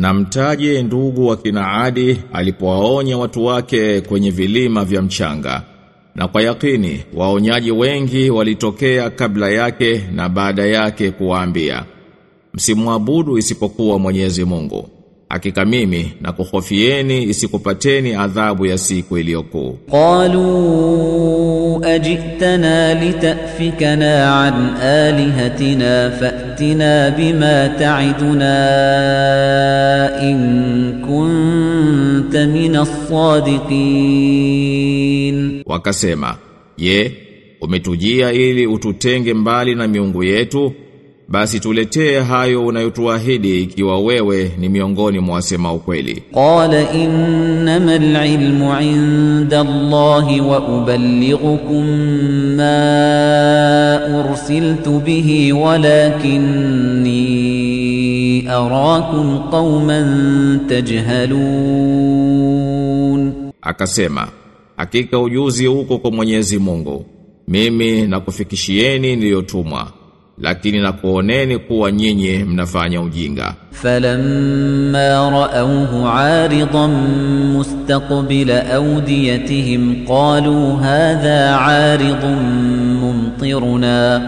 Na mtaje ndugu wa kinaadi alipowaonya watu wake kwenye vilima vya mchanga. Na kwa yakini waonyaji wengi walitokea kabla yake na baada yake kuwaambia msimwabudu isipokuwa Mwenyezi Mungu. Hakika mimi na kuhofieni isikupateni adhabu ya siku iliyokuu. Qalu ajitana litafikana an alihatina fa فأتنا بما تعدنا إن كنت من الصادقين Wakasema, "Je, umetujia ili ututenge mbali na miungu yetu? basi tuletee hayo unayotuahidi ikiwa wewe ni miongoni mwa wasema ukweli. Qala innamal ilmu inda Allahi wa uballighukum ma ursiltu bihi walakinni arakum qauman tajhalun, akasema hakika ujuzi uko kwa Mwenyezi Mungu, mimi nakufikishieni niliyotumwa lakini na kuoneni kuwa nyinyi mnafanya ujinga. Falamma ra'awhu 'aridan mustaqbila awdiyatihim qalu hadha 'aridun mumtiruna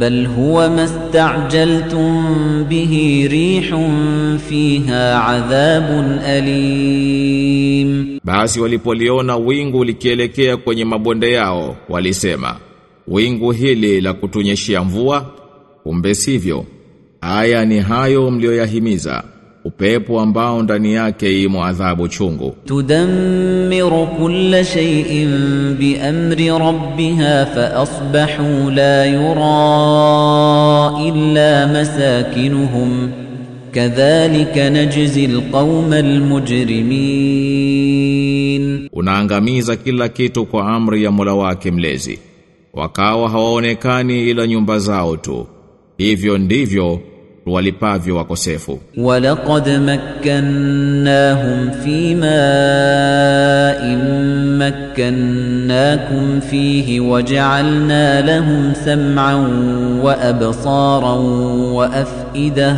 bal huwa masta'jaltum bihi rihun fiha 'adhabun alim, basi walipoliona wingu likielekea kwenye mabonde yao walisema wingu hili la kutunyeshia mvua kumbe sivyo. Haya ni hayo mlioyahimiza upepo ambao ndani yake imo adhabu chungu. Tudammiru kulla shay'in bi amri rabbiha fa asbahu la yura illa masakinuhum. Kadhalika najzi alqawma almujrimin. Unaangamiza kila kitu kwa amri ya Mola wake mlezi. Wakawa hawaonekani ila nyumba zao tu. Hivyo ndivyo walipavyo wakosefu. ولقد مكناهم في ماء مكناكم فيه وجعلنا لهم سمعا وأبصارا وأفئدة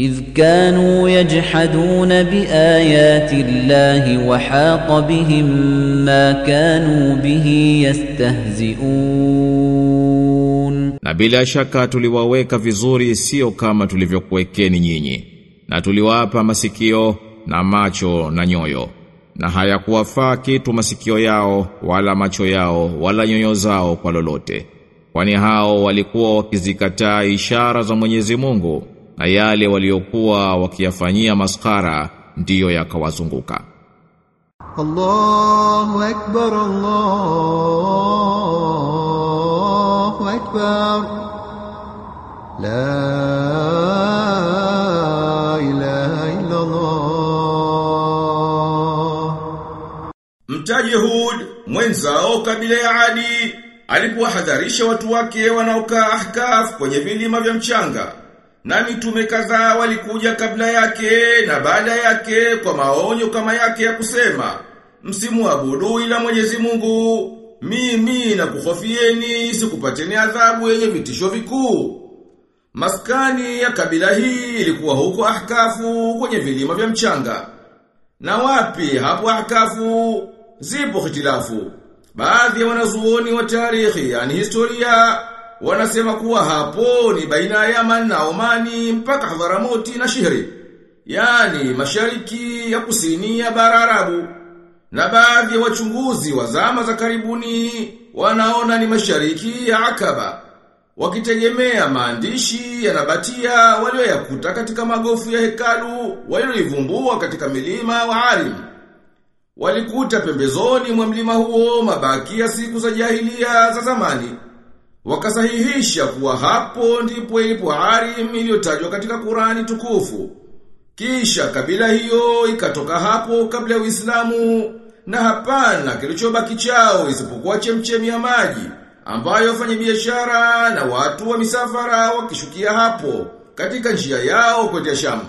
إذ كانوا يجحدون بآيات الله وحاق بهم ما كانوا به يستهزئون Na bila shaka tuliwaweka vizuri sio kama tulivyokuwekeni nyinyi. Na tuliwapa masikio na macho na nyoyo. Na hayakuwafaa kitu masikio yao wala macho yao wala nyoyo zao kwa lolote. Kwani hao walikuwa wakizikataa ishara za Mwenyezi Mungu na yale waliokuwa wakiyafanyia maskara ndiyo yakawazunguka. Allahu akbar Allahu akbar. La ilaha illa Allah Mtaje Hud mwenzao kabila ya Adi alikuwa hadharisha watu wake wanaokaa ahkaf kwenye vilima vya mchanga. Na mitume kadhaa walikuja kabla yake na baada yake kwa maonyo kama yake ya kusema, msimuabudu ila Mwenyezi Mungu, mimi na kuhofieni sikupateni adhabu yenye vitisho vikuu. Maskani ya kabila hii ilikuwa huko Ahkafu kwenye vilima vya mchanga. Na wapi hapo ahkafu zipo hitilafu. Baadhi ya wanazuoni wa tarikhi, yani historia, wanasema kuwa hapo ni baina ya Yaman na Omani mpaka Hadharamoti na Shihri. Yani mashariki ya kusini ya bara Arabu. Na baadhi ya wachunguzi wa zama za karibuni wanaona ni mashariki ya Akaba. wakitegemea maandishi ya Nabatia walioyakuta katika magofu ya hekalu walioivumbua katika milima wa Arim. Walikuta pembezoni mwa mlima huo mabaki ya siku za jahilia za zamani. Wakasahihisha kuwa hapo ndipo ilipo harim iliyotajwa katika Qurani tukufu. Kisha kabila hiyo ikatoka hapo kabla ya Uislamu na hapana kilichobaki chao isipokuwa chemchemi ya maji ambayo wafanya biashara na watu wa misafara wakishukia hapo katika njia yao kwenda Shamu.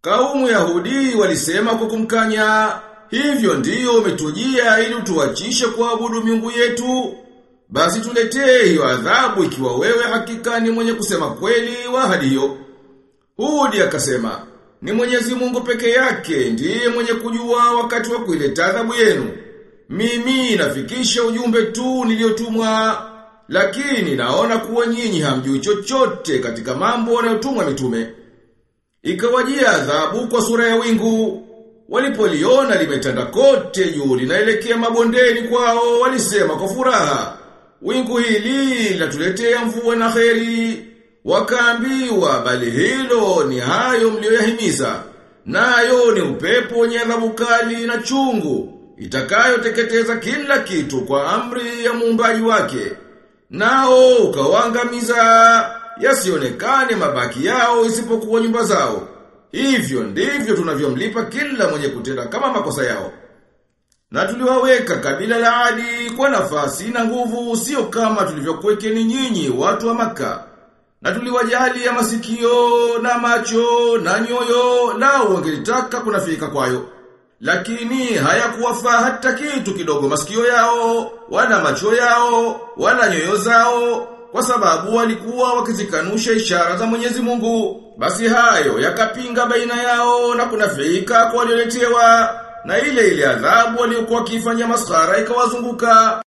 Kaumu Yahudi walisema kwa kumkanya, hivyo ndiyo umetujia ili utuachishe kuabudu miungu yetu. Basi tuletee hiyo adhabu ikiwa wewe hakika ni mwenye kusema kweli wa hadi hiyo. Hudi akasema, ni Mwenyezi Mungu peke yake ndiye mwenye kujua wakati wa kuileta adhabu yenu. Mimi nafikisha ujumbe tu niliyotumwa, lakini naona kuwa nyinyi hamjui chochote katika mambo yanayotumwa mitume. Ikawajia adhabu kwa sura ya wingu. Walipoliona limetanda kote juu linaelekea mabondeni kwao, walisema kwa furaha, wingu hili linatuletea mvua na kheri. Wakaambiwa bali hilo ni hayo mlioyahimiza. Nayo ni upepo wenye adhabu kali na chungu itakayoteketeza kila kitu kwa amri ya muumbaji wake. Nao ukawangamiza yasionekane mabaki yao isipokuwa nyumba zao. Hivyo ndivyo tunavyomlipa kila mwenye kutenda kama makosa yao. Na tuliwaweka kabila la Adi kwa nafasi na nguvu sio kama tulivyokuwekeni nyinyi watu wa maka. Na ya masikio na macho na nyoyo lao wangelitaka kunafika kwayo. Lakini hayakuwafaa hata kitu kidogo masikio yao, wala macho yao, wala nyoyo zao, kwa sababu walikuwa wakizikanusha ishara za Mwenyezi Mungu. Basi hayo yakapinga baina yao na kunafika kwa walioletewa, na ile ile adhabu waliokuwa wakifanya maskhara ikawazunguka.